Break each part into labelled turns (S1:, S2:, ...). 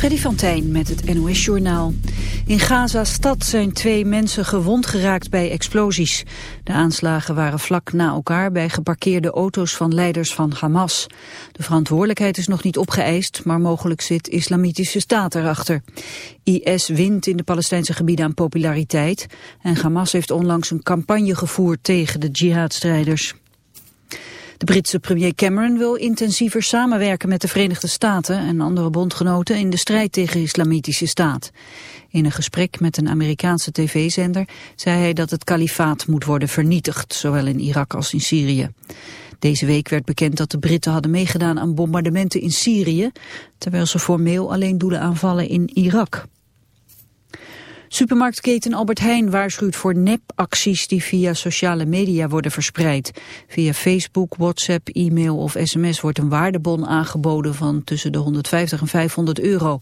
S1: Freddy van Tijn met het NOS-journaal. In Gaza-stad zijn twee mensen gewond geraakt bij explosies. De aanslagen waren vlak na elkaar bij geparkeerde auto's van leiders van Hamas. De verantwoordelijkheid is nog niet opgeëist, maar mogelijk zit islamitische staat erachter. IS wint in de Palestijnse gebieden aan populariteit... en Hamas heeft onlangs een campagne gevoerd tegen de jihadstrijders. De Britse premier Cameron wil intensiever samenwerken met de Verenigde Staten en andere bondgenoten in de strijd tegen islamitische staat. In een gesprek met een Amerikaanse tv-zender zei hij dat het kalifaat moet worden vernietigd, zowel in Irak als in Syrië. Deze week werd bekend dat de Britten hadden meegedaan aan bombardementen in Syrië, terwijl ze formeel alleen doelen aanvallen in Irak. Supermarktketen Albert Heijn waarschuwt voor nepacties die via sociale media worden verspreid. Via Facebook, WhatsApp, e-mail of sms wordt een waardebon aangeboden van tussen de 150 en 500 euro.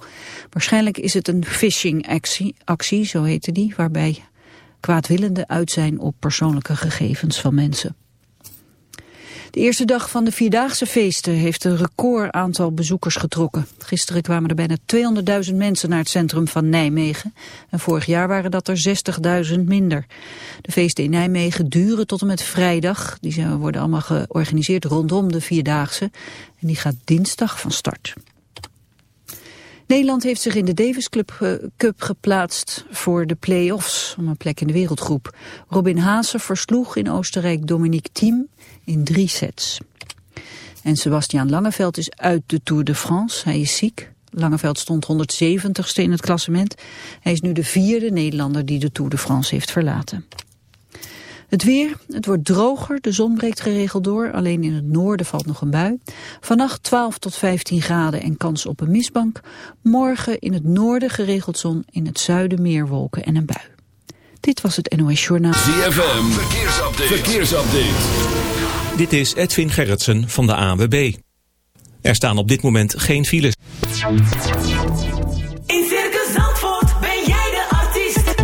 S1: Waarschijnlijk is het een phishing-actie, actie, zo heette die, waarbij kwaadwillenden uit zijn op persoonlijke gegevens van mensen. De eerste dag van de Vierdaagse feesten heeft een record aantal bezoekers getrokken. Gisteren kwamen er bijna 200.000 mensen naar het centrum van Nijmegen. En vorig jaar waren dat er 60.000 minder. De feesten in Nijmegen duren tot en met vrijdag. Die worden allemaal georganiseerd rondom de Vierdaagse. En die gaat dinsdag van start. Nederland heeft zich in de Davis Cup, uh, Cup geplaatst voor de play-offs om een plek in de wereldgroep. Robin Haase versloeg in Oostenrijk Dominique Thiem in drie sets. En Sebastian Langeveld is uit de Tour de France. Hij is ziek. Langeveld stond 170ste in het klassement. Hij is nu de vierde Nederlander die de Tour de France heeft verlaten. Het weer, het wordt droger, de zon breekt geregeld door, alleen in het noorden valt nog een bui. Vannacht 12 tot 15 graden en kans op een mistbank. Morgen in het noorden geregeld zon, in het zuiden meer wolken en een bui. Dit was het NOS Journaal.
S2: ZFM, verkeersupdate. verkeersupdate.
S3: Dit is Edwin Gerritsen van de AWB. Er staan op dit moment geen files.
S4: In Circus Zandvoort ben jij de artiest.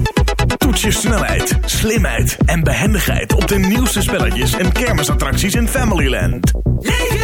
S5: Toets je snelheid, slimheid en behendigheid op de nieuwste spelletjes en kermisattracties in Familyland.
S4: Leef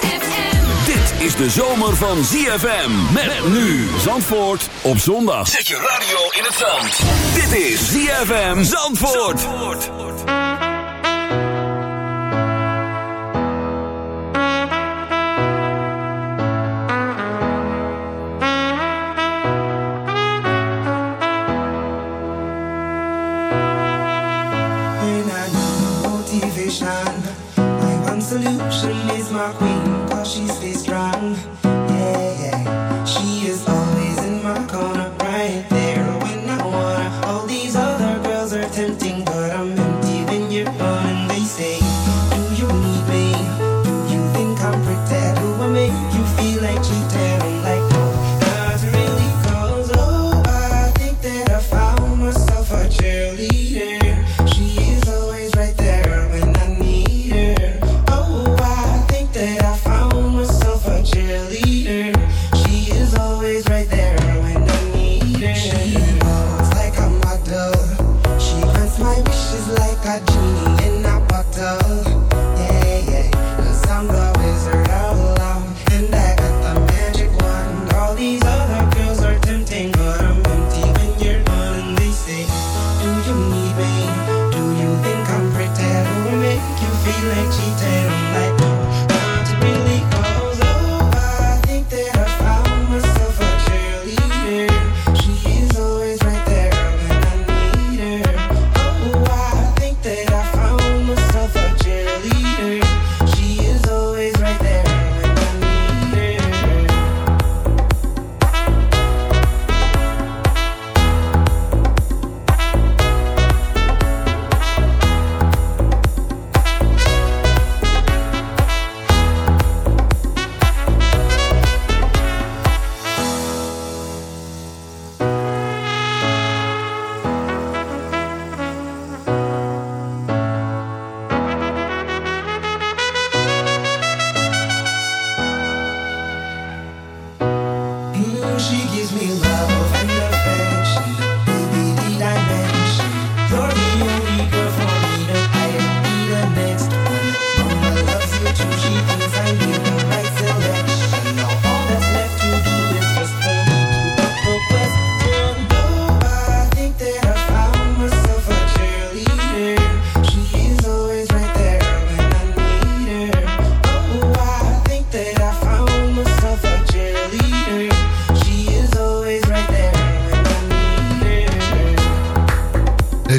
S2: Dit is de zomer van ZFM. Met nu Zandvoort op zondag. Zet je radio in het zand. Dit is ZFM Zandvoort.
S6: When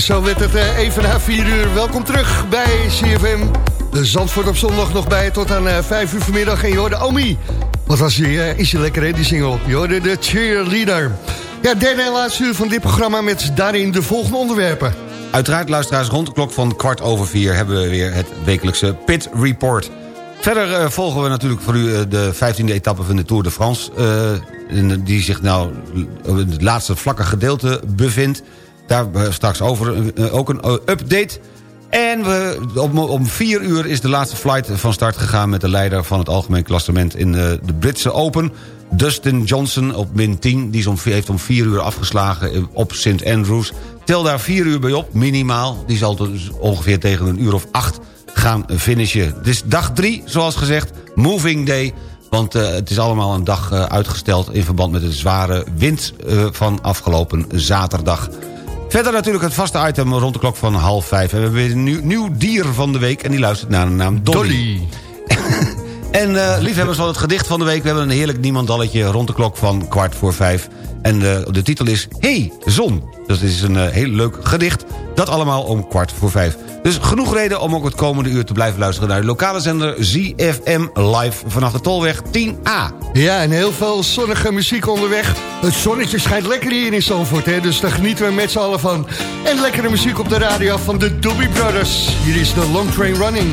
S7: zo werd het eh, even na 4 uur. Welkom terug bij CFM. De Zandvoort op zondag nog bij tot aan eh, 5 uur vanmiddag. En je hoorde Omi. Wat was die? eh, is je lekker hè, die single? Je hoorde de cheerleader. Ja, derde en laatste uur van dit programma met daarin de volgende onderwerpen.
S8: Uiteraard, luisteraars, rond de klok van kwart over vier... hebben we weer het wekelijkse Pit Report. Verder eh, volgen we natuurlijk voor u eh, de 15e etappe van de Tour de France... eh, die zich nou in het laatste vlakke gedeelte bevindt. Daar eh, straks over eh, ook een eh, update... En we, om, om vier uur is de laatste flight van start gegaan... met de leider van het algemeen klassement in eh, de Britse Open. Dustin Johnson op min 10. Die om, heeft om vier uur afgeslagen eh, op St. Andrews. Tel daar vier uur bij op, minimaal. Die zal dus ongeveer tegen een uur of acht gaan finishen. Het is dag drie, zoals gezegd. Moving day. Want eh, het is allemaal een dag eh, uitgesteld... in verband met de zware wind eh, van afgelopen zaterdag. Verder natuurlijk het vaste item rond de klok van half vijf. En we hebben weer een nieuw, nieuw dier van de week. En die luistert naar de naam Dolly. En eh, liefhebbers van het gedicht van de week... we hebben een heerlijk niemandalletje rond de klok van kwart voor vijf. En eh, de titel is Hey, zon. Dat is een eh, heel leuk gedicht. Dat allemaal om kwart voor vijf. Dus genoeg reden om ook het komende uur te blijven luisteren... naar de lokale zender ZFM live vanaf de Tolweg 10A.
S7: Ja, en heel veel zonnige muziek onderweg. Het zonnetje schijnt lekker hier in Zandvoort, hè, dus daar genieten we met z'n allen van. En lekkere muziek op de radio van de Doobie Brothers. Hier is de Long Train Running.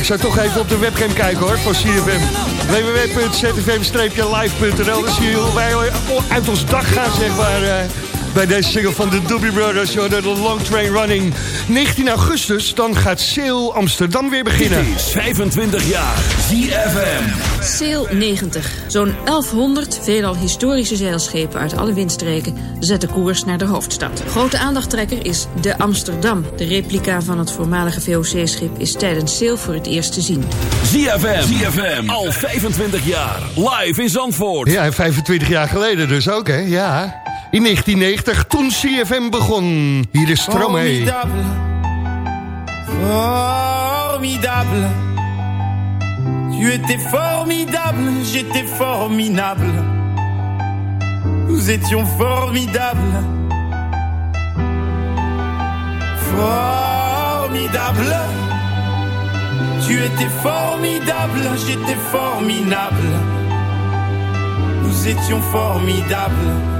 S7: Ik zou toch even op de webcam kijken hoor, van CFM. www.zfm-live.nl Dan zie je hoe wij uit ons dak gaan, zeg maar... bij deze single van de Doobie Brothers, de Long Train Running. 19 augustus, dan gaat Sail Amsterdam weer beginnen.
S2: Dit is 25 jaar ZFM.
S9: Sail 90. Zo'n 1100 veelal historische zeilschepen uit alle windstreken zetten koers naar de hoofdstad. Grote aandachttrekker is de Amsterdam. De replica van het voormalige VOC-schip is tijdens Sail voor het eerst te zien.
S2: ZFM. ZFM. Al 25 jaar. Live in Zandvoort.
S7: Ja, en 25 jaar geleden dus ook, hè? Ja. In 1990, toen CFM begon. Hier is Stromae.
S10: Formidable. Formidable. Tu étais formidable, j'étais formidable. Nous étions formidables. Formidable. Tu étais formidable, j'étais formidable. Nous étions formidables.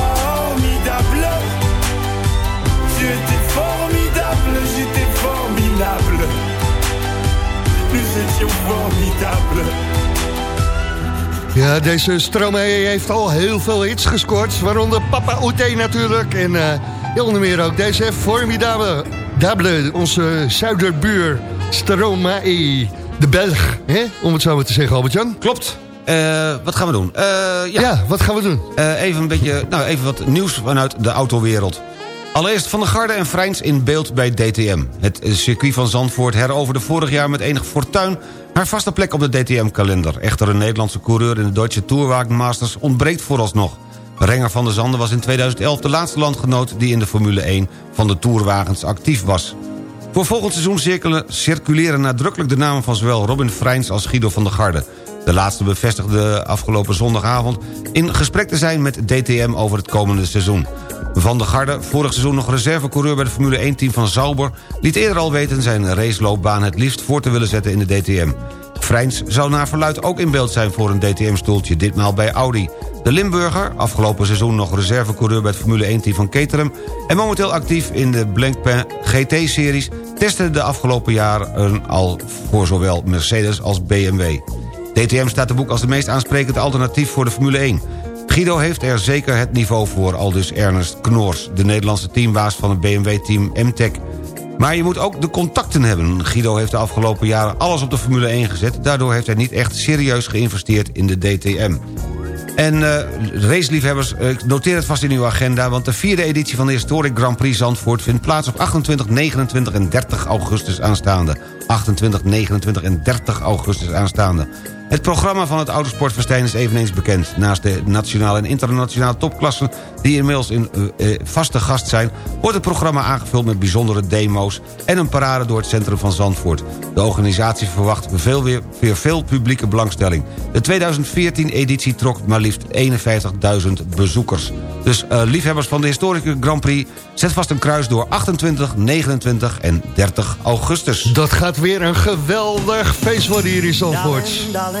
S10: Tu étais formidable, j'étais formidable. Nous étions formidables.
S7: Ja, deze Stromae heeft al heel veel hits gescoord. Waaronder Papa Oute natuurlijk. En eh, onder meer ook deze Formidable. Dable, onze zuiderbuur Stromae. De Belg, hè? om het zo maar te zeggen, Albert-Jan.
S8: Klopt. Eh, wat gaan we doen? Eh, ja.
S7: Ja, wat gaan we doen?
S8: Eh, even, een beetje, nou, even wat nieuws vanuit de autowereld. Allereerst Van der Garde en Vrijns in beeld bij DTM. Het circuit van Zandvoort heroverde vorig jaar met enig fortuin... haar vaste plek op de DTM-kalender. Echter een Nederlandse coureur in de Deutsche Tourwagen Masters ontbreekt vooralsnog. Renger van der Zanden was in 2011 de laatste landgenoot... die in de Formule 1 van de Tourwagens actief was. Voor volgend seizoen circuleren nadrukkelijk de namen van zowel Robin Freins als Guido van der Garde. De laatste bevestigde afgelopen zondagavond in gesprek te zijn met DTM over het komende seizoen. Van der Garde, vorig seizoen nog reservecoureur bij het Formule 1-team van Sauber... liet eerder al weten zijn raceloopbaan het liefst voor te willen zetten in de DTM. Freins zou naar verluid ook in beeld zijn voor een DTM-stoeltje, ditmaal bij Audi. De Limburger, afgelopen seizoen nog reservecoureur bij het Formule 1-team van Caterham... en momenteel actief in de Blancpain GT-series... testte de afgelopen jaren al voor zowel Mercedes als BMW. DTM staat te boek als de meest aansprekende alternatief voor de Formule 1. Guido heeft er zeker het niveau voor, aldus Ernest Knoors... de Nederlandse teambaas van het BMW-team MTech. Maar je moet ook de contacten hebben. Guido heeft de afgelopen jaren alles op de Formule 1 gezet... daardoor heeft hij niet echt serieus geïnvesteerd in de DTM. En uh, raceliefhebbers, uh, noteer het vast in uw agenda... want de vierde editie van de Historic Grand Prix Zandvoort... vindt plaats op 28, 29 en 30 augustus aanstaande. 28, 29 en 30 augustus aanstaande. Het programma van het Autosportfestijn is eveneens bekend. Naast de nationale en internationale topklassen... die inmiddels een uh, vaste gast zijn... wordt het programma aangevuld met bijzondere demo's... en een parade door het centrum van Zandvoort. De organisatie verwacht veel weer, weer veel publieke belangstelling. De 2014-editie trok maar liefst 51.000 bezoekers. Dus uh, liefhebbers van de historische Grand Prix... zet vast een kruis door 28, 29 en 30 augustus.
S7: Dat gaat weer een geweldig feest worden hier in Zandvoort.
S11: Darling, darling,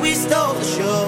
S11: we stole the show.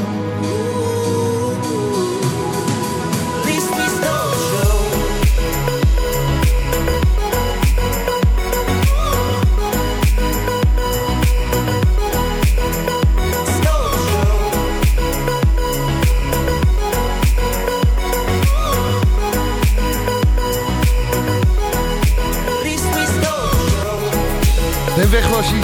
S7: weg was hij.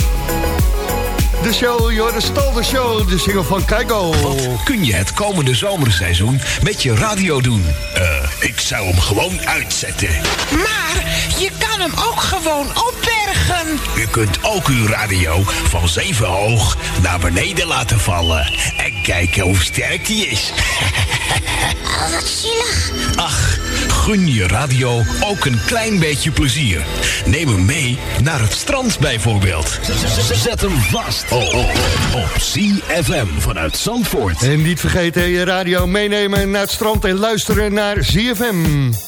S7: De show, joh, de stal de show, de single van Keigo.
S12: Wat kun je het komende zomerseizoen met je radio doen? Eh, ik zou hem gewoon uitzetten.
S13: Maar je kan hem ook gewoon opbergen.
S12: U kunt ook uw radio van zeven hoog naar beneden laten vallen. En kijken hoe sterk die is.
S14: Oh, wat zielig.
S12: Ach, gun je radio ook een klein beetje plezier. Neem hem mee naar het strand bijvoorbeeld. Zet hem vast op CFM vanuit Zandvoort.
S15: En niet vergeten je radio meenemen naar het strand en luisteren naar ZFM.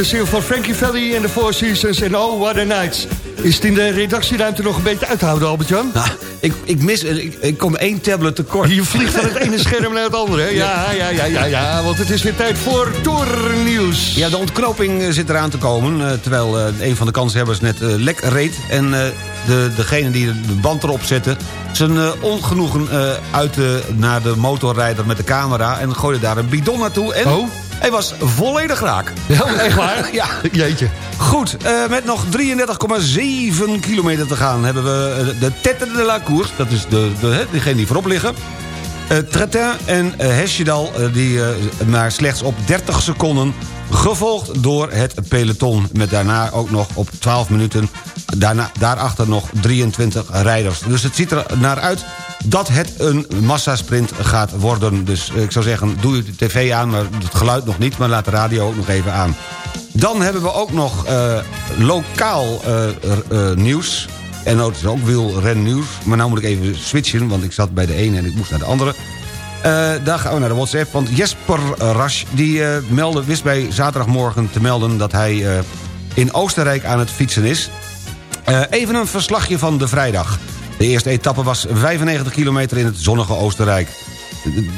S15: De, single van Frankie Valli en de Four Seasons en Oh What a Nights. Is het in de redactieruimte nog een beetje uit te houden, Albert-Jan?
S8: Nou, ik, ik mis... Ik, ik kom één tablet tekort.
S15: Je vliegt van het ene scherm naar het andere. hè? Ja, ja, ja, ja, ja, want het is weer tijd voor Tournieuws.
S8: Ja, de ontknoping eh, zit eraan te komen. eh, terwijl eh, een van de kanshebbers net lek reed. En de, degene die de band erop zette... zijn ongenoegen uitte naar de motorrijder met de camera... en gooide daar een bidon naartoe. En
S15: Oh.
S8: Hij was volledig raak.
S15: Ja, echt waar?
S8: Ja.
S15: Jeetje.
S8: Goed, eh, met nog 33,7 kilometer te gaan... hebben we eh, de Tête de la Course. Dat is de, de, degene die voorop liggen. Eh Tretin en Hesjedal, die eh, maar slechts op 30 seconden... gevolgd door het peloton. Met daarna ook nog op 12 minuten... Daarna, daarachter nog 23 rijders. Dus het ziet er naar uit dat het een massasprint gaat worden. Dus ik zou zeggen, doe je de tv aan, maar het geluid nog niet... maar laat de radio ook nog even aan. Dan hebben we ook nog eh, lokaal eh, eh, nieuws. En dat is ook wielrennieuws. Maar nu moet ik even switchen, want ik zat bij de ene en ik moest naar de andere. Daar gaan we naar de WhatsApp, want Jesper Rasch... die meldde, wist bij zaterdagmorgen te melden dat hij in Oostenrijk aan het fietsen is. Even een verslagje van de vrijdag. De eerste etappe was 95 kilometer in het zonnige Oostenrijk.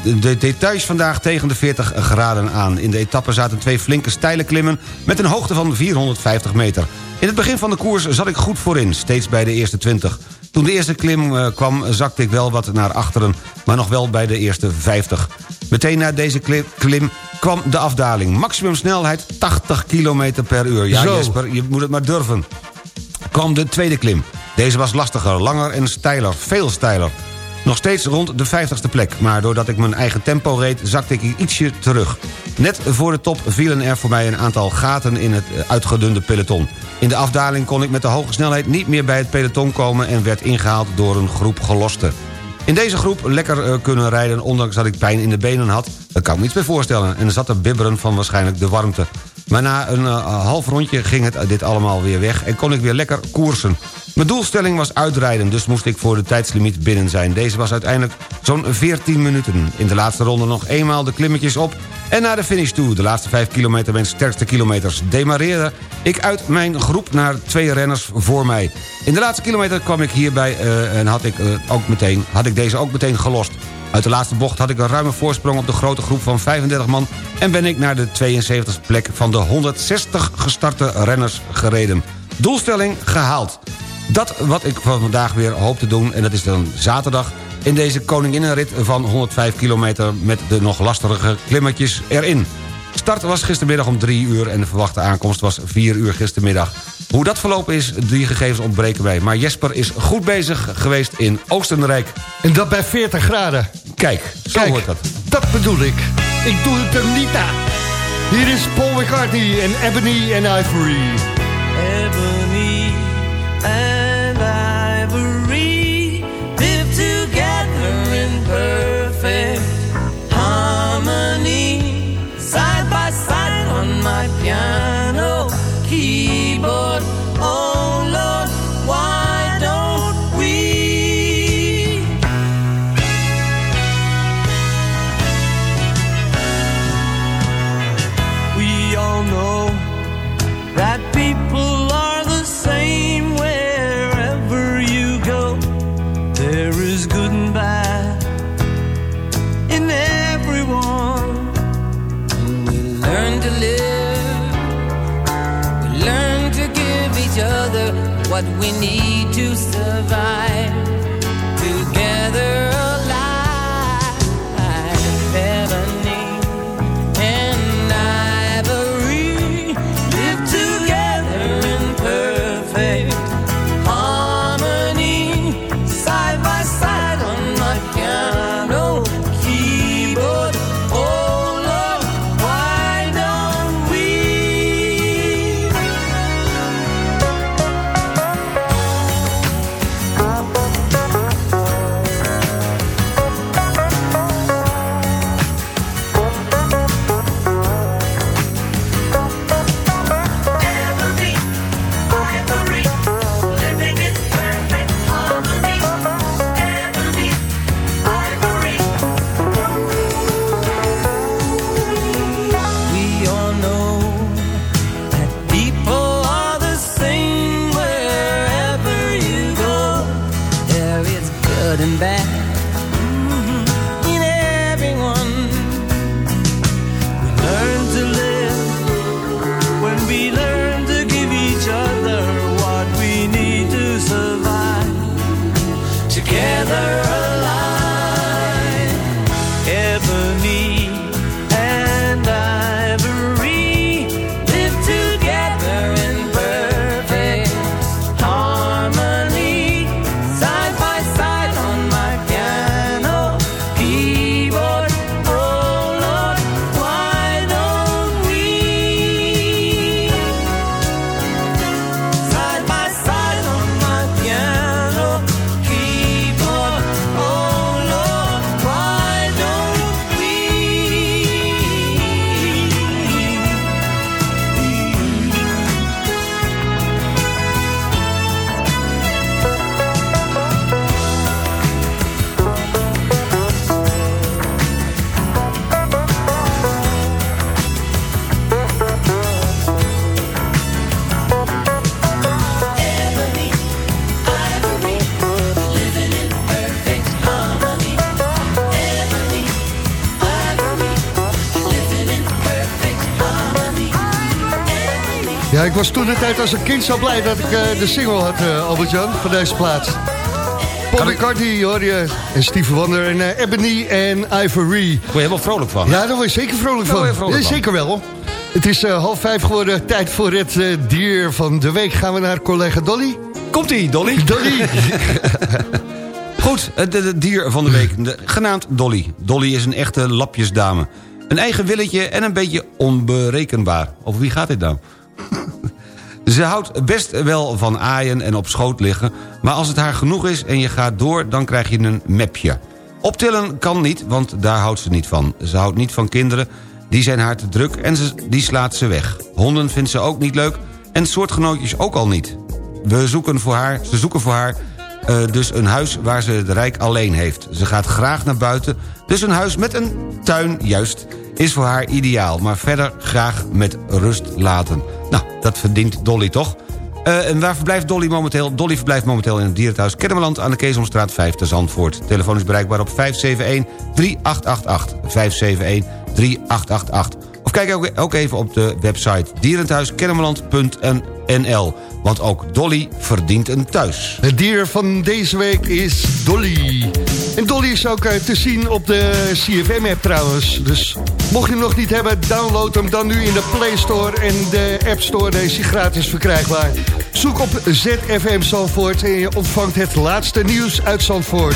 S8: De, de details vandaag tegen de 40 graden aan. In de etappe zaten twee flinke steile klimmen... met een hoogte van 450 meter. In het begin van de koers zat ik goed voorin, steeds bij de eerste 20. Toen de eerste klim eh, kwam zakte ik wel wat naar achteren... maar nog wel bij de eerste 50. Meteen na deze klim, klim kwam de afdaling. Maximum snelheid 80 km per uur. Ja
S7: Zo.
S8: Jesper, je moet het maar durven kwam de tweede klim. Deze was lastiger, langer en steiler, veel steiler. Nog steeds rond de 50ste plek, maar doordat ik mijn eigen tempo reed... zakte ik ietsje terug. Net voor de top vielen er voor mij een aantal gaten in het eh, uitgedunde peloton. In de afdaling kon ik met de hoge snelheid niet meer bij het peloton komen... en werd ingehaald door een groep gelosten. In deze groep lekker eh, kunnen rijden, ondanks dat ik pijn in de benen had... daar kan ik me iets voorstellen, en zat te bibberen van waarschijnlijk de warmte. Maar na een eh, half rondje ging het, dit allemaal weer weg... en kon ik weer lekker koersen. Mijn doelstelling was uitrijden, dus moest ik voor de tijdslimiet binnen zijn. Deze was uiteindelijk zo'n 14 minuten. In de laatste ronde nog eenmaal de klimmetjes op... en naar de finish toe. De laatste 5 kilometer, mijn sterkste kilometers, demareerde ik uit mijn groep naar twee renners voor mij. In de laatste kilometer kwam ik hierbij eh, en had ik, eh, ook meteen, had ik deze ook meteen gelost. Uit de laatste bocht had ik een ruime voorsprong op de grote groep van 35 man... en ben ik naar de 72e plek van de 160 gestarte renners gereden. Doelstelling gehaald. Dat wat ik van vandaag weer hoop te doen, en dat is dan zaterdag... in deze koninginnenrit van 105 kilometer met de nog lastige klimmetjes erin. Start was gistermiddag om 3 uur en de verwachte aankomst was 4 uur gistermiddag. Hoe dat verlopen is, die gegevens ontbreken mij. Maar Jesper is goed bezig geweest in Oostenrijk.
S7: En dat bij 40 graden.
S8: Kijk, zo
S7: Kijk,
S8: hoort dat.
S7: Dat bedoel ik. Ik doe het er niet aan. Hier is Paul McCartney en Ebony and Ivory.
S15: Ebony and my what we need
S7: ik was toen de tijd als een kind zo blij dat ik eh, de single had, eh, Albert-Jan, van deze plaats. Paul McCartney hoor je. En Steve Wonder en eh, Ebony en Ivory.
S8: Word je helemaal vrolijk van?
S7: Ja, daar word je zeker vrolijk van.
S8: word je vrolijk
S7: Ja,
S8: van.
S7: zeker wel. Het is half vijf geworden. Tijd voor het dier van de week. Gaan we naar collega Dolly?
S8: Komt-ie, Dolly?
S7: Dolly.
S8: Goed, het dier van de week, genaamd Dolly. Dolly is een echte lapjesdame. Een eigen willetje en een beetje onberekenbaar. Over wie gaat dit nou? Ze houdt best wel van aaien en op schoot liggen... maar als het haar genoeg is en je gaat door, dan krijg je een mepje. Optillen kan niet, want daar houdt ze niet van. Ze houdt niet van kinderen, die zijn haar te druk en ze, die slaat ze weg. Honden vindt ze ook niet leuk en soortgenootjes ook al niet. We zoeken voor haar, ze zoeken voor haar eh, dus een huis waar ze het rijk alleen heeft. Ze gaat graag naar buiten, dus een huis met een tuin, juist, is voor haar ideaal. Maar verder graag met rust laten. Nou, dat verdient Dolly toch? Eh, en waar verblijft Dolly momenteel? Dolly verblijft momenteel in het dierenthuis Kennemerland... aan de Keesomstraat 5 te Zandvoort. Telefoon is bereikbaar op 571-3888. 571-3888. Of kijk ook, even op de website dierenthuiskennemerland.nl. Want ook Dolly verdient een thuis.
S7: Het dier van deze week is Dolly. En Dolly is ook eh, te zien op de CFM-app trouwens. Dus mocht je hem nog niet hebben, download hem dan nu in de Play Store en de App Store. Deze is gratis verkrijgbaar. Zoek op ZFM Zandvoort en je ontvangt het laatste nieuws uit Zandvoort.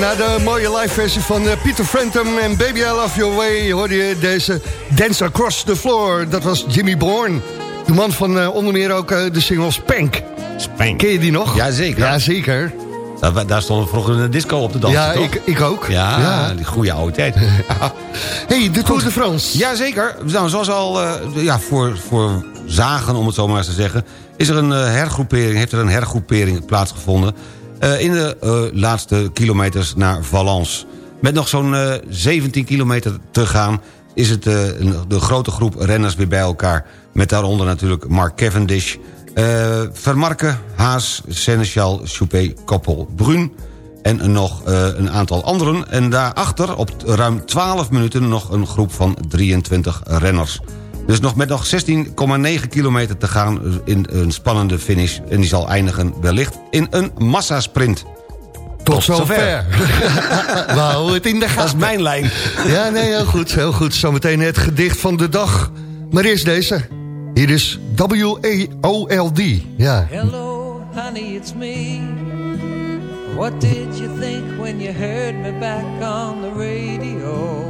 S7: Na de mooie live versie van eh, Peter Frampton en Baby I Love Your Way... hoorde je deze Dance Across the Floor. Dat was Jimmy Bourne. De man van eh, onder meer ook eh, de single Spank.
S8: Spank.
S7: Ken je die nog?
S8: Jazeker.
S7: Jazeker.
S8: Daar, daar stond vroeger een disco op de dans.
S7: Ja,
S8: toch?
S7: ik, ik ook.
S8: Ja,
S7: Ja.
S8: die goede oude tijd.
S7: hey, de Tour de France.
S8: Jazeker. Nou, zoals al ja, voor, voor zagen, om het zo maar eens te zeggen... Is er een hergroepering, heeft er een hergroepering plaatsgevonden... eh, in de eh, laatste kilometers naar Valence. Met nog zo'n eh, 17 kilometer te gaan... is het eh, de grote groep renners weer bij elkaar. Met daaronder natuurlijk Mark Cavendish... eh Vermarke, Haas, Seneschal, Choupé, Koppel, Brun... En nog eh, een aantal anderen. En daarachter, op ruim 12 minuten, nog een groep van 23 renners. Dus nog met nog 16,9 kilometer te gaan in een spannende finish. En die zal eindigen wellicht in een massasprint.
S7: Tot zover. We houden het in de gaten.
S8: Dat is mijn lijn.
S7: Ja, nee, heel goed, heel goed. Zometeen het gedicht van de dag. Maar eerst deze. Hier is W-A-O-L-D. Ja.
S15: Hello, honey, it's me. What did you think when you heard me back on the radio?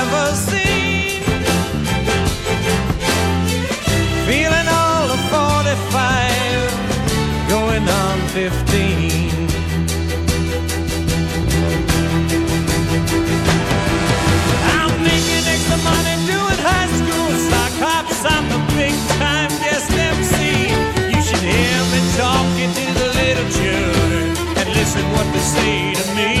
S15: 15. I'm making extra money doing high school sock hops. I'm a big time guest MC. You should hear me talking to the little children and listen what they say to me.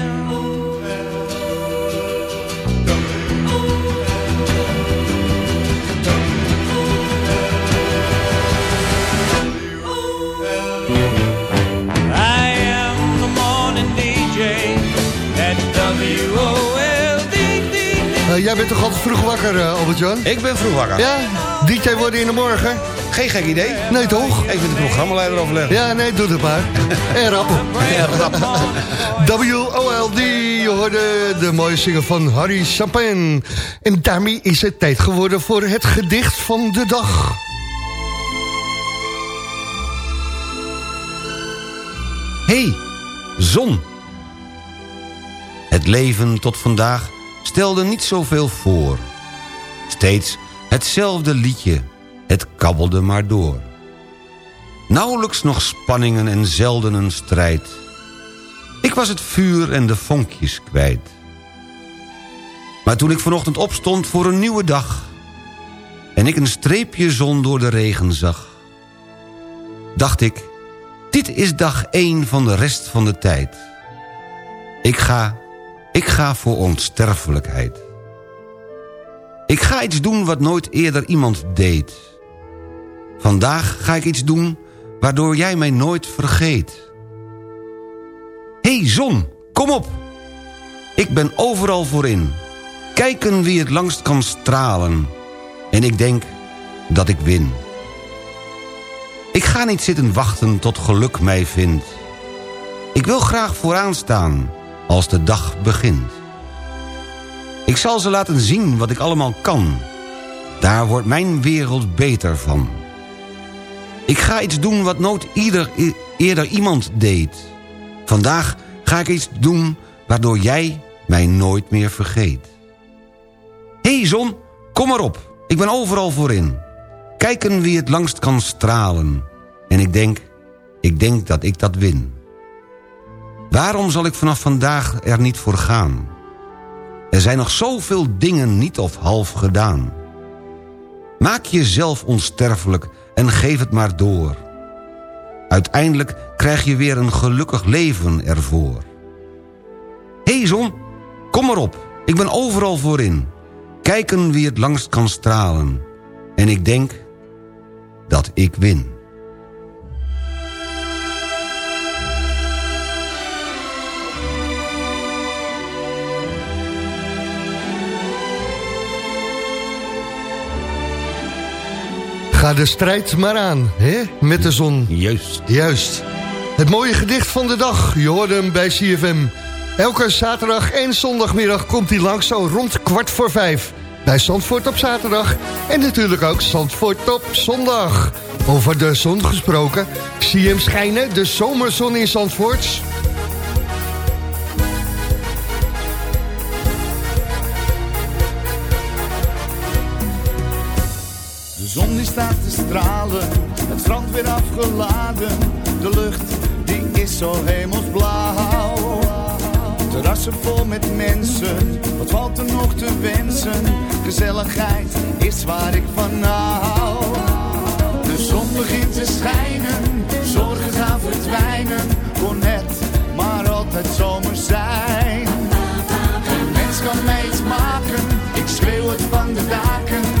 S7: Jij bent toch altijd vroeg wakker, eh, Albert-Jan?
S8: Ik ben vroeg wakker.
S7: Ja? DJ worden in de morgen?
S8: Geen gek idee.
S7: Nee, toch?
S8: Even de programmaleider overleggen.
S7: Ja, nee, doe het maar. En rap. WOLD, je hoorde de mooie zinger van Harry Chapin. En daarmee is het tijd geworden voor het gedicht van de dag.
S8: hey, zon. Het leven tot vandaag stelde niet zoveel voor. Steeds hetzelfde liedje, het kabbelde maar door. Nauwelijks nog spanningen en zelden een strijd. Ik was het vuur en de vonkjes kwijt. Maar toen ik vanochtend opstond voor een nieuwe dag... en ik een streepje zon door de regen zag... dacht ik, dit is dag één van de rest van de tijd. Ik ga, ik ga voor onsterfelijkheid. Ik ga iets doen wat nooit eerder iemand deed. Vandaag ga ik iets doen waardoor jij mij nooit vergeet. Hé hey, zon, kom op! Ik ben overal voorin. Kijken wie het langst kan stralen. En ik denk dat ik win. Ik ga niet zitten wachten tot geluk mij vindt. Ik wil graag vooraan staan als de dag begint. Ik zal ze laten zien wat ik allemaal kan. Daar wordt mijn wereld beter van. Ik ga iets doen wat nooit ieder, eerder iemand deed. Vandaag ga ik iets doen waardoor jij mij nooit meer vergeet. Hé hey zon, kom maar op. Ik ben overal voorin. Kijken wie het langst kan stralen. En ik denk, ik denk dat ik dat win. Waarom zal ik vanaf vandaag er niet voor gaan? Er zijn nog zoveel dingen niet of half gedaan. Maak jezelf onsterfelijk en geef het maar door. Uiteindelijk krijg je weer een gelukkig leven ervoor. Hé hey zon, kom maar op, ik ben overal voorin. Kijken wie het langst kan stralen. En ik denk dat ik win.
S7: Ga de strijd maar aan, hè? Met de zon.
S8: Juist.
S7: Juist. Het mooie gedicht van de dag, je hoorde hem bij CFM. Elke zaterdag en zondagmiddag komt hij langs zo rond kwart voor vijf. Bij Zandvoort op zaterdag en natuurlijk ook Zandvoort op zondag. Over de zon gesproken, zie je hem schijnen, de zomerzon in Zandvoort...
S16: staat te stralen, het strand weer afgeladen. De lucht die is zo hemelsblauw. Terrassen vol met mensen, wat valt er nog te wensen? Gezelligheid is waar ik van hou. De zon begint te schijnen, zorgen gaan verdwijnen. Kon het maar altijd zomer zijn. Geen mens kan mij iets maken, ik schreeuw het van de daken.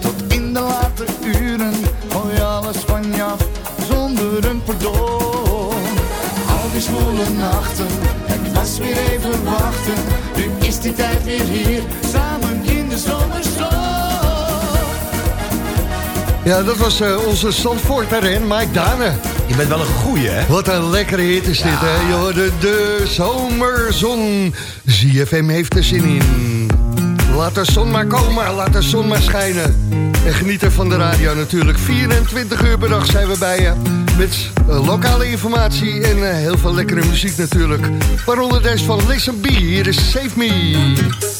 S16: Tot in de late uren. Gooi alles van je af zonder een pardon. Al die zwoele nachten, het was weer even wachten. Nu is die tijd weer hier, samen in de zomerstroom.
S17: Ja, dat was eh, onze Zandvoorter en Mike Dane.
S8: Je bent wel een goeie, hè?
S17: Wat een lekkere hit is dit, hè? Je hoorde de zomerzon. ZFM heeft er zin in. Laat de zon maar komen, laat de zon maar schijnen. En genieten van de radio natuurlijk. 24 uur per dag zijn we bij je. Met eh, lokale informatie en eh, heel veel lekkere muziek natuurlijk. Waaronder deze van Listen B. Hier is Save Me.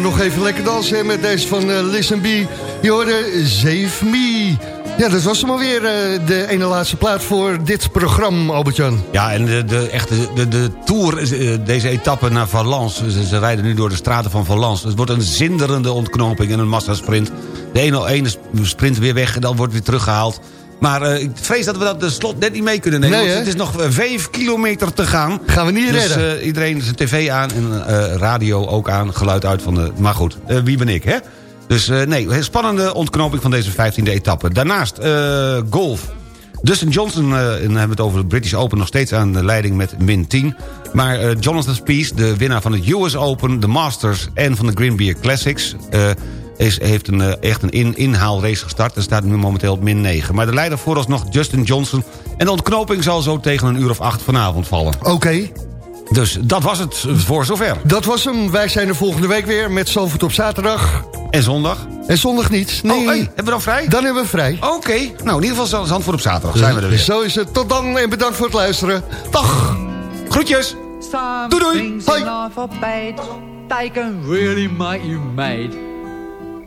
S17: Nog even lekker dansen met deze van eh, Listen. Je hoorde Save Me. Ja, dat was hem alweer eh, de ene laatste plaat voor dit programma, Albert-Jan.
S8: Ja, en de, de, echt de, de, de Tour, eh, deze etappe naar Valence... Ze, ze rijden nu door de straten van Valence. Het wordt een zinderende ontknoping en een massasprint. De ene, ene sprint weer weg en dan wordt weer teruggehaald. Maar eh, ik vrees dat we dat de slot net niet mee kunnen nemen.
S17: Nee,
S8: want het is nog eh, vijf kilometer te gaan.
S17: Gaan we niet
S8: dus,
S17: redden.
S8: eh, iedereen zijn tv aan en radio ook aan. Geluid uit van de... Maar goed, wie ben ik, hè? Dus nee, een spannende ontknoping van deze 15e etappe. Daarnaast golf. Dustin Johnson, en dan hebben we het over de British Open... nog steeds aan de leiding met min 10. Maar Jonathan Spieth, de winnaar van het US Open... de Masters en van de Green Beer Classics... is, heeft een, eh, echt een in, inhaalrace gestart... en staat nu momenteel op min 9. Maar de leider vooralsnog Justin Johnson... en de ontknoping zal zo tegen een uur of acht vanavond vallen.
S17: Oké.
S8: Dus dat was het voor zover.
S17: Dat was hem. Wij zijn er volgende week weer met Zalvoort op zaterdag.
S8: En zondag?
S17: En zondag niet. Nee.
S8: Oh, hey, hebben we dan vrij?
S17: Dan hebben we vrij.
S8: Oké. Nou, in ieder geval Zandvoort op zaterdag zijn we er weer.
S17: Zo is het. Tot dan en bedankt voor het luisteren. Dag.
S8: Groetjes.
S17: Doei, doei. Hoi.
S18: They can really make you.